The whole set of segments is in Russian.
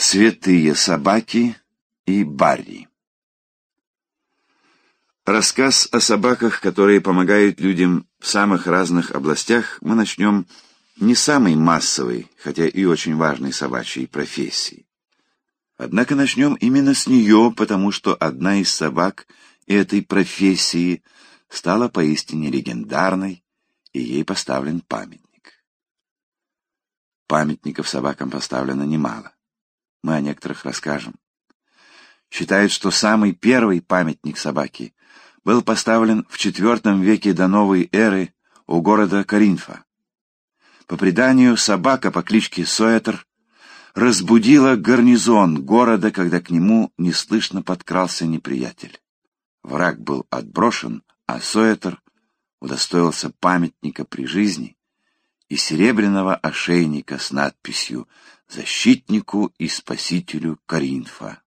Святые собаки и Барри Рассказ о собаках, которые помогают людям в самых разных областях, мы начнем не самой массовой, хотя и очень важной собачьей профессии. Однако начнем именно с нее, потому что одна из собак этой профессии стала поистине легендарной, и ей поставлен памятник. Памятников собакам поставлено немало. Мы о некоторых расскажем. Считают, что самый первый памятник собаки был поставлен в IV веке до новой эры у города Каринфа. По преданию, собака по кличке Соэтер разбудила гарнизон города, когда к нему неслышно подкрался неприятель. Враг был отброшен, а Соэтер удостоился памятника при жизни и серебряного ошейника с надписью «Защитнику и спасителю Каринфа».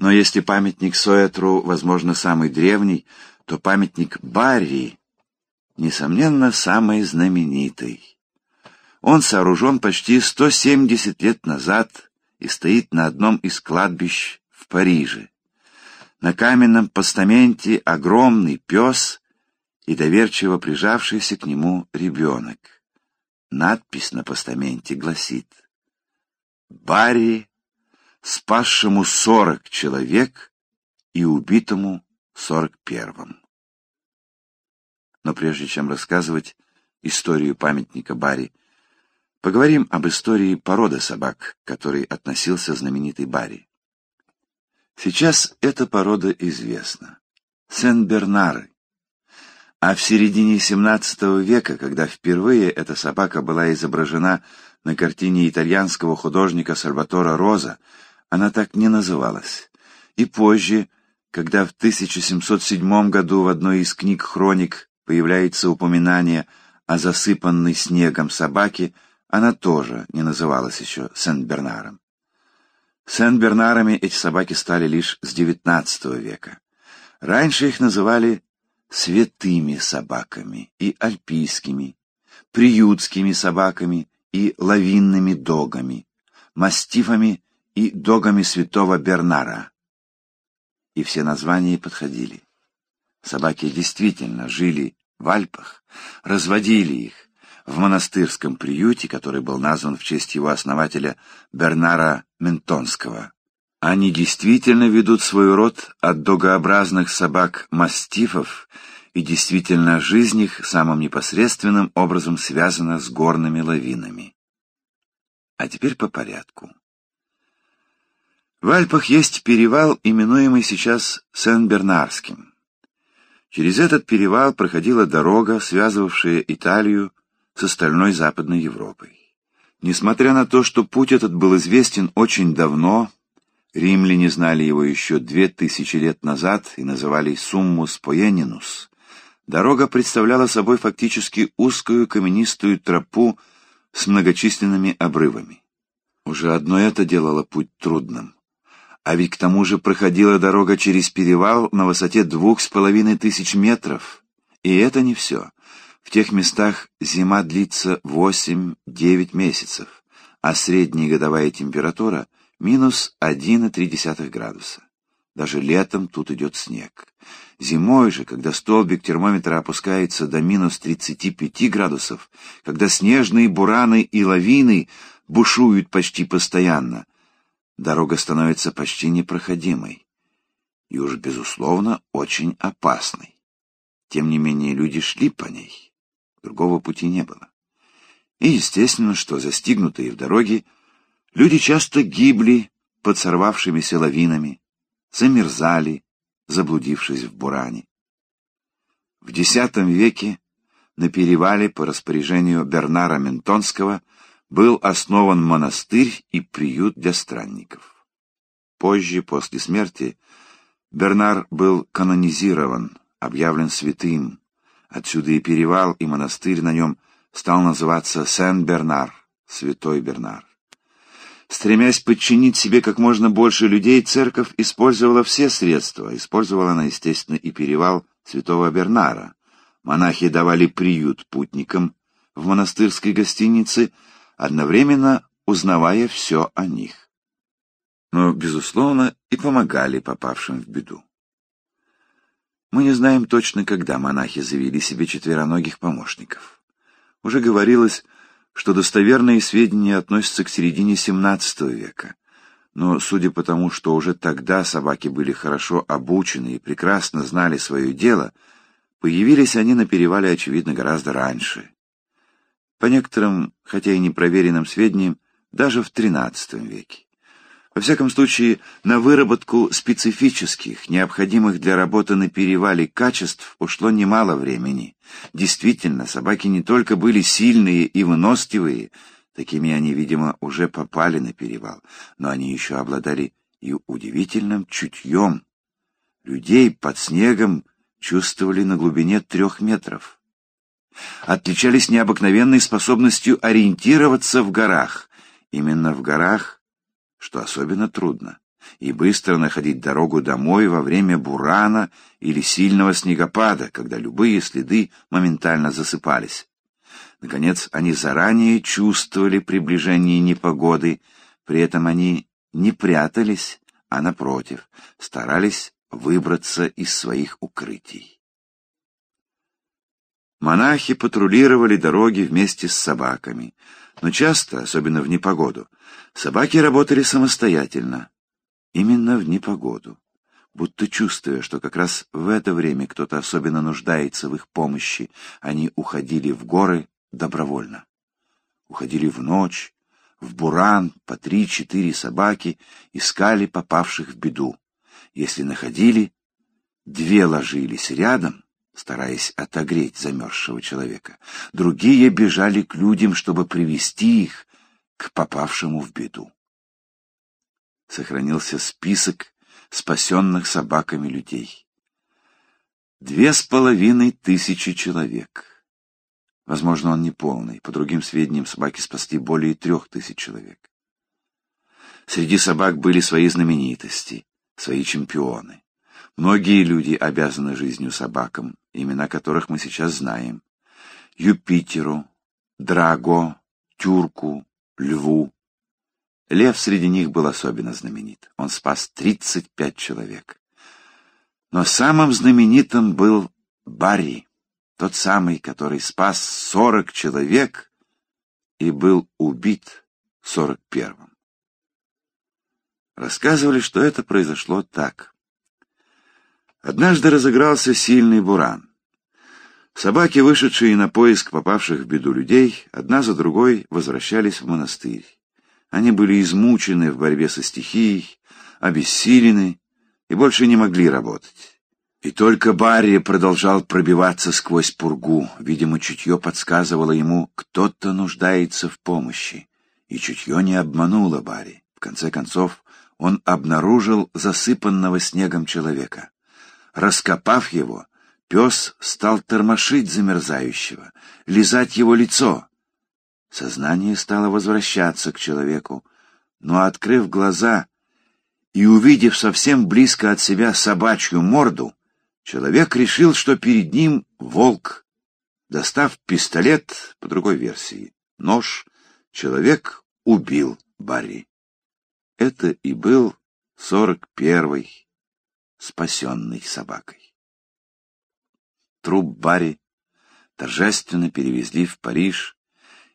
Но если памятник Соэтру, возможно, самый древний, то памятник Барри, несомненно, самый знаменитый. Он сооружен почти 170 лет назад и стоит на одном из кладбищ в Париже. На каменном постаменте огромный пес и доверчиво прижавшийся к нему ребенок. Надпись на постаменте гласит «Барри, спасшему сорок человек и убитому сорок первым». Но прежде чем рассказывать историю памятника Барри, поговорим об истории породы собак, к которой относился знаменитый Барри. Сейчас эта порода известна. Сен-Бернары. А в середине XVII века, когда впервые эта собака была изображена на картине итальянского художника Сальватора Роза, она так не называлась. И позже, когда в 1707 году в одной из книг хроник появляется упоминание о засыпанной снегом собаке, она тоже не называлась еще Сен-Бернаром. Сен-Бернарами эти собаки стали лишь с XIX века. Раньше их называли святыми собаками и альпийскими, приютскими собаками и лавинными догами, мастифами и догами святого Бернара. И все названия подходили. Собаки действительно жили в Альпах, разводили их, в монастырском приюте, который был назван в честь его основателя Бернара Ментонского. Они действительно ведут свой род от догообразных собак-мастифов, и действительно жизнь их самым непосредственным образом связана с горными лавинами. А теперь по порядку. В Альпах есть перевал, именуемый сейчас Сен-Бернарским. Через этот перевал проходила дорога, связывавшая Италию с остальной Западной Европой. Несмотря на то, что путь этот был известен очень давно, римляне знали его еще две тысячи лет назад и называли Суммус Поенинус, дорога представляла собой фактически узкую каменистую тропу с многочисленными обрывами. Уже одно это делало путь трудным. А ведь к тому же проходила дорога через перевал на высоте двух с половиной тысяч метров. И это не все. В тех местах зима длится 8-9 месяцев, а средняя годовая температура минус 1,3 градуса. Даже летом тут идет снег. Зимой же, когда столбик термометра опускается до минус 35 градусов, когда снежные бураны и лавины бушуют почти постоянно, дорога становится почти непроходимой и уж, безусловно, очень опасной. Тем не менее, люди шли по ней. Другого пути не было. И естественно, что застигнутые в дороге, люди часто гибли под сорвавшимися лавинами, замерзали, заблудившись в буране. В X веке на перевале по распоряжению Бернара Ментонского был основан монастырь и приют для странников. Позже, после смерти, Бернар был канонизирован, объявлен святым, Отсюда и перевал, и монастырь на нем стал называться Сен-Бернар, Святой Бернар. Стремясь подчинить себе как можно больше людей, церковь использовала все средства. Использовала она, естественно, и перевал Святого Бернара. Монахи давали приют путникам в монастырской гостинице, одновременно узнавая все о них. Но, безусловно, и помогали попавшим в беду. Мы не знаем точно, когда монахи завели себе четвероногих помощников. Уже говорилось, что достоверные сведения относятся к середине XVII века, но судя по тому, что уже тогда собаки были хорошо обучены и прекрасно знали свое дело, появились они на перевале, очевидно, гораздо раньше. По некоторым, хотя и непроверенным сведениям, даже в XIII веке. Во всяком случае, на выработку специфических, необходимых для работы на перевале качеств ушло немало времени. Действительно, собаки не только были сильные и выносливые, такими они, видимо, уже попали на перевал, но они еще обладали и удивительным чутьем. Людей под снегом чувствовали на глубине трех метров. Отличались необыкновенной способностью ориентироваться в горах. Именно в горах что особенно трудно, и быстро находить дорогу домой во время бурана или сильного снегопада, когда любые следы моментально засыпались. Наконец, они заранее чувствовали приближение непогоды, при этом они не прятались, а, напротив, старались выбраться из своих укрытий. Монахи патрулировали дороги вместе с собаками, но часто, особенно в непогоду, собаки работали самостоятельно. Именно в непогоду, будто чувствуя, что как раз в это время кто-то особенно нуждается в их помощи, они уходили в горы добровольно. Уходили в ночь, в буран по три-четыре собаки искали попавших в беду. Если находили, две ложились рядом, стараясь отогреть замерзшего человека. Другие бежали к людям, чтобы привести их к попавшему в беду. Сохранился список спасенных собаками людей. Две с половиной тысячи человек. Возможно, он не полный. По другим сведениям, собаки спасли более трех тысяч человек. Среди собак были свои знаменитости, свои чемпионы. Многие люди обязаны жизнью собакам, имена которых мы сейчас знаем. Юпитеру, Драго, Тюрку, Льву. Лев среди них был особенно знаменит. Он спас 35 человек. Но самым знаменитым был Барри, тот самый, который спас 40 человек и был убит 41-м. Рассказывали, что это произошло так. Однажды разыгрался сильный буран. Собаки, вышедшие на поиск попавших в беду людей, одна за другой возвращались в монастырь. Они были измучены в борьбе со стихией, обессилены и больше не могли работать. И только Барри продолжал пробиваться сквозь пургу. Видимо, чутье подсказывало ему, кто-то нуждается в помощи. И чутье не обмануло Барри. В конце концов, он обнаружил засыпанного снегом человека. Раскопав его, пес стал тормошить замерзающего, лизать его лицо. Сознание стало возвращаться к человеку, но, открыв глаза и увидев совсем близко от себя собачью морду, человек решил, что перед ним волк. Достав пистолет, по другой версии, нож, человек убил Барри. Это и был сорок первый спасенной собакой. Труп Барри торжественно перевезли в Париж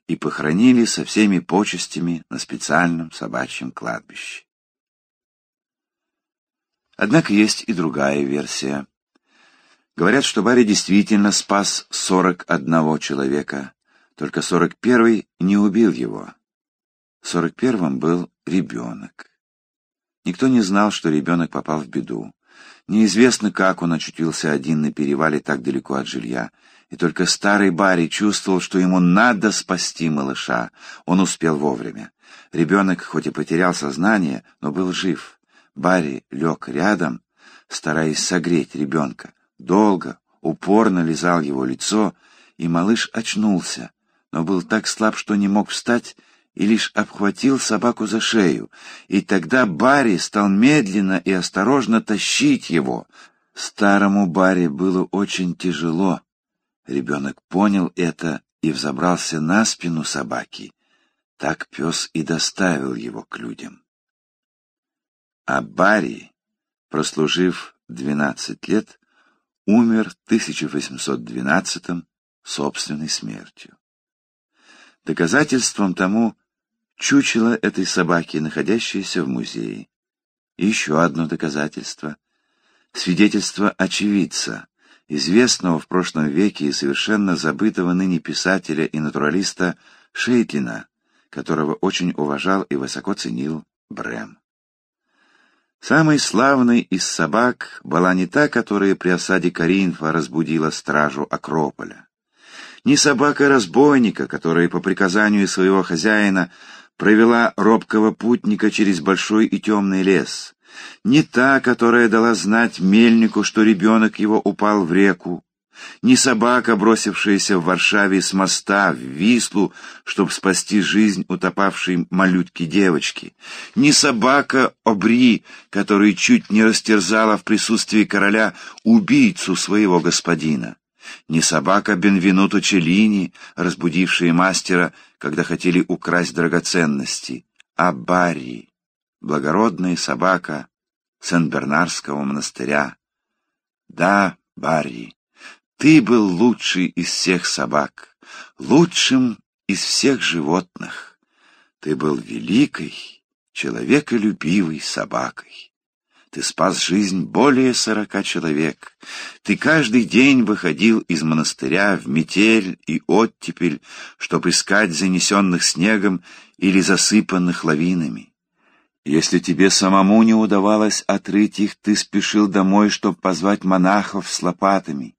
и похоронили со всеми почестями на специальном собачьем кладбище. Однако есть и другая версия. Говорят, что Барри действительно спас 41 человека, только 41-й не убил его. 41-м был ребенок. Никто не знал, что ребенок попал в беду. Неизвестно, как он очутился один на перевале так далеко от жилья. И только старый Барри чувствовал, что ему надо спасти малыша. Он успел вовремя. Ребенок хоть и потерял сознание, но был жив. Барри лег рядом, стараясь согреть ребенка. Долго, упорно лизал его лицо, и малыш очнулся, но был так слаб, что не мог встать и лишь обхватил собаку за шею, и тогда Барри стал медленно и осторожно тащить его. Старому Барри было очень тяжело. Ребенок понял это и взобрался на спину собаки. так пес и доставил его к людям. А Барри, прослужив 12 лет, умер в 1812 собственной смертью. Доказательством тому чучело этой собаки, находящееся в музее. Еще одно доказательство — свидетельство очевидца, известного в прошлом веке и совершенно забытого ныне писателя и натуралиста Шейтлина, которого очень уважал и высоко ценил Брэм. Самой славной из собак была не та, которая при осаде Каринфа разбудила стражу Акрополя. Не собака разбойника, которая по приказанию своего хозяина провела робкого путника через большой и темный лес. Не та, которая дала знать мельнику, что ребенок его упал в реку, не собака, бросившаяся в Варшаве с моста в Вислу, чтобы спасти жизнь утопавшей малютки девочки, не собака Обри, которая чуть не растерзала в присутствии короля убийцу своего господина, не собака Бенвенуто Челлини, разбудившая мастера, когда хотели украсть драгоценности, а Барри, благородная собака Сен-Бернарского монастыря. Да, Барри, ты был лучший из всех собак, лучшим из всех животных. Ты был великой, человеколюбивой собакой. Ты спас жизнь более сорока человек. Ты каждый день выходил из монастыря в метель и оттепель, чтобы искать занесенных снегом или засыпанных лавинами. Если тебе самому не удавалось отрыть их, ты спешил домой, чтобы позвать монахов с лопатами.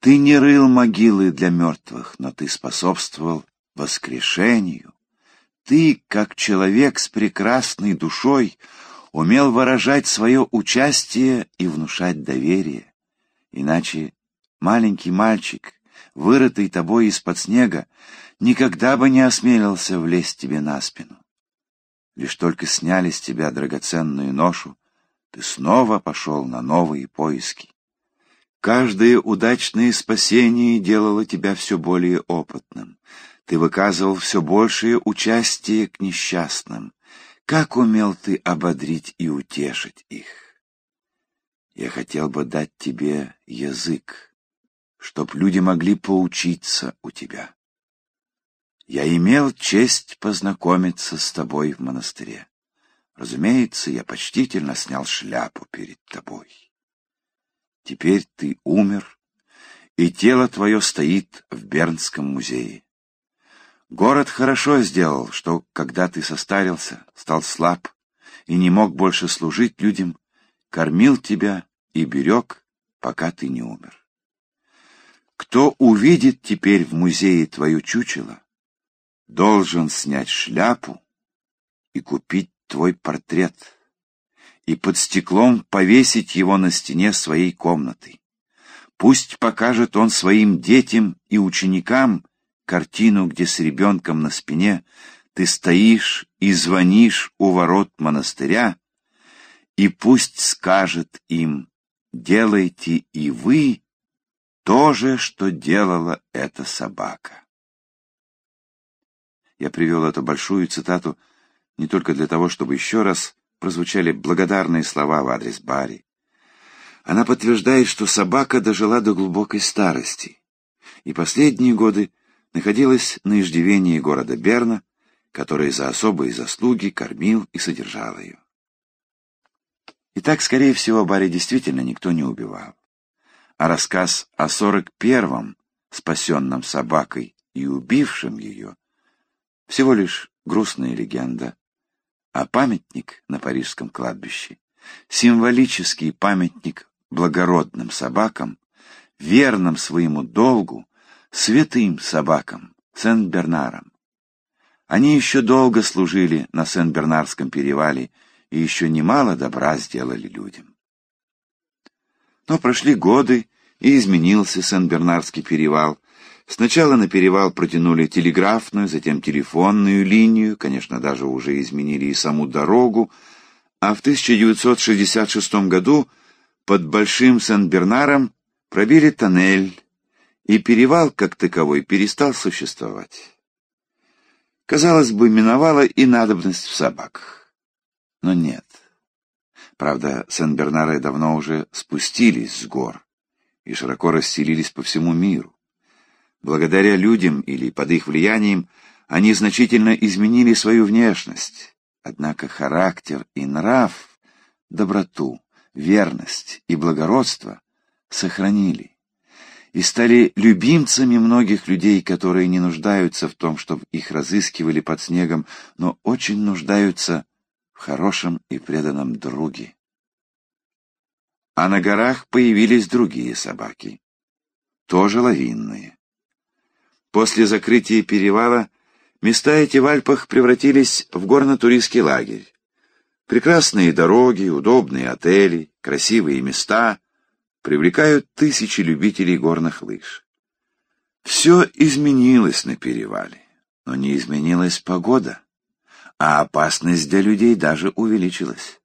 Ты не рыл могилы для мертвых, но ты способствовал воскрешению. Ты, как человек с прекрасной душой, умел выражать свое участие и внушать доверие. Иначе маленький мальчик, вырытый тобой из-под снега, никогда бы не осмелился влезть тебе на спину. Лишь только сняли с тебя драгоценную ношу, ты снова пошел на новые поиски. Каждое удачное спасение делало тебя все более опытным. Ты выказывал все большее участие к несчастным. Как умел ты ободрить и утешить их? Я хотел бы дать тебе язык, чтоб люди могли поучиться у тебя. Я имел честь познакомиться с тобой в монастыре. Разумеется, я почтительно снял шляпу перед тобой. Теперь ты умер, и тело твое стоит в Бернском музее. Город хорошо сделал, что, когда ты состарился, стал слаб и не мог больше служить людям, кормил тебя и берег, пока ты не умер. Кто увидит теперь в музее твою чучело, должен снять шляпу и купить твой портрет и под стеклом повесить его на стене своей комнаты. Пусть покажет он своим детям и ученикам картину, где с ребенком на спине ты стоишь и звонишь у ворот монастыря, и пусть скажет им, делайте и вы то же, что делала эта собака. Я привел эту большую цитату не только для того, чтобы еще раз прозвучали благодарные слова в адрес Барри. Она подтверждает, что собака дожила до глубокой старости, и последние годы находилась на иждивении города Берна, который за особые заслуги кормил и содержал ее. Итак, скорее всего, Барри действительно никто не убивал. А рассказ о сорок первом спасенном собакой и убившем ее всего лишь грустная легенда, а памятник на парижском кладбище — символический памятник благородным собакам, верным своему долгу, святым собакам, Сен-Бернарам. Они еще долго служили на Сен-Бернарском перевале и еще немало добра сделали людям. Но прошли годы, и изменился Сен-Бернарский перевал, Сначала на перевал протянули телеграфную, затем телефонную линию, конечно, даже уже изменили и саму дорогу, а в 1966 году под Большим Сен-Бернаром пробили тоннель, и перевал как таковой перестал существовать. казалось бы, миновала и надобность в собаках. Но нет. Правда, Сен-Бернаре давно уже спустились с гор и широко расселились по всему миру. Благодаря людям или под их влиянием они значительно изменили свою внешность, однако характер и нрав, доброту, верность и благородство сохранили и стали любимцами многих людей, которые не нуждаются в том, чтобы их разыскивали под снегом, но очень нуждаются в хорошем и преданном друге. А на горах появились другие собаки, тоже лавинные. После закрытия перевала места эти в Альпах превратились в горно-туристский лагерь. Прекрасные дороги, удобные отели, красивые места привлекают тысячи любителей горных лыж. Все изменилось на перевале, но не изменилась погода, а опасность для людей даже увеличилась.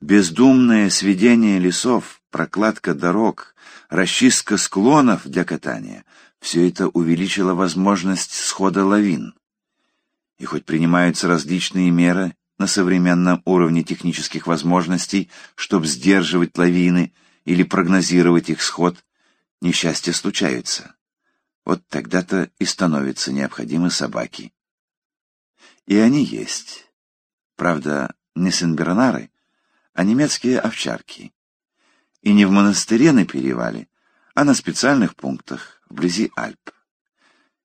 Бездумное сведение лесов, прокладка дорог, расчистка склонов для катания — все это увеличило возможность схода лавин. И хоть принимаются различные меры на современном уровне технических возможностей, чтобы сдерживать лавины или прогнозировать их сход, несчастья случаются. Вот тогда-то и становятся необходимы собаки. И они есть. Правда, не сенбернары, а немецкие овчарки. И не в монастыре на перевале, а на специальных пунктах вблизи Альп.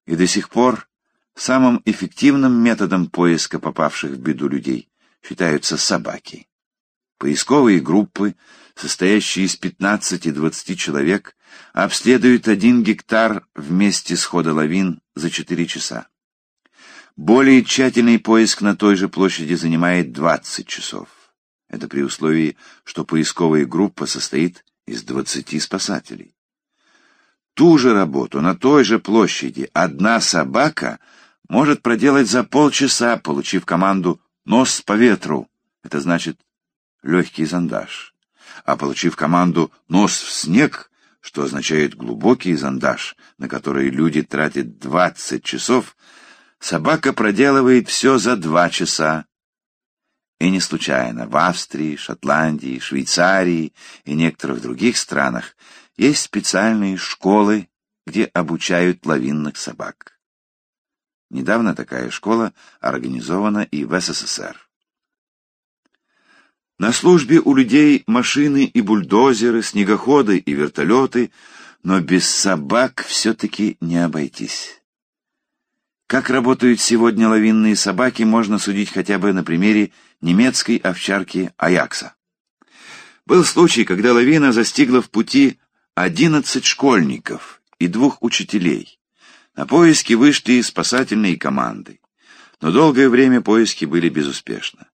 И до сих пор самым эффективным методом поиска попавших в беду людей считаются собаки. Поисковые группы, состоящие из 15-20 человек, обследуют один гектар вместе с хода лавин за 4 часа. Более тщательный поиск на той же площади занимает 20 часов. Это при условии, что поисковая группа состоит из 20 спасателей. Ту же работу на той же площади одна собака может проделать за полчаса, получив команду «нос по ветру». Это значит легкий зондаж. А получив команду «нос в снег», что означает глубокий зондаж, на который люди тратят 20 часов, собака проделывает все за два часа, и не случайно в Австрии, Шотландии, Швейцарии и некоторых других странах есть специальные школы, где обучают лавинных собак. Недавно такая школа организована и в СССР. На службе у людей машины и бульдозеры, снегоходы и вертолеты, но без собак все-таки не обойтись. Как работают сегодня лавинные собаки, можно судить хотя бы на примере немецкой овчарки Аякса. Был случай, когда лавина застигла в пути одиннадцать школьников и двух учителей. На поиски вышли спасательные команды, но долгое время поиски были безуспешны.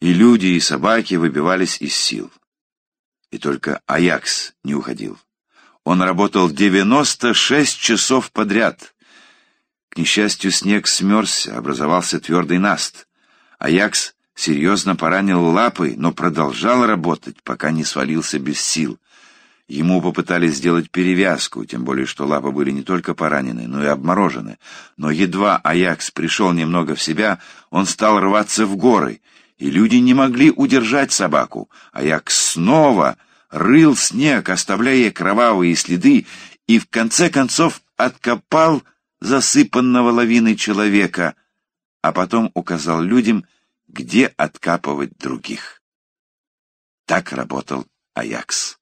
И люди, и собаки выбивались из сил. И только Аякс не уходил. Он работал 96 часов подряд — к несчастью, снег смерзся, образовался твердый наст. Аякс серьезно поранил лапы, но продолжал работать, пока не свалился без сил. Ему попытались сделать перевязку, тем более что лапы были не только поранены, но и обморожены. Но едва Аякс пришел немного в себя, он стал рваться в горы, и люди не могли удержать собаку. Аякс снова рыл снег, оставляя кровавые следы, и в конце концов откопал засыпанного лавиной человека, а потом указал людям, где откапывать других. Так работал Аякс.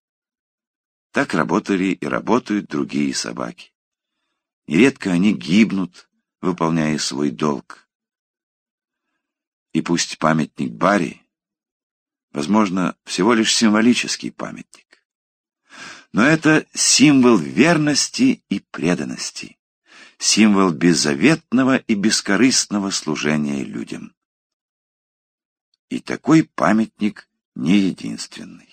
Так работали и работают другие собаки. Нередко они гибнут, выполняя свой долг. И пусть памятник Барри, возможно, всего лишь символический памятник, но это символ верности и преданности символ беззаветного и бескорыстного служения людям. И такой памятник не единственный.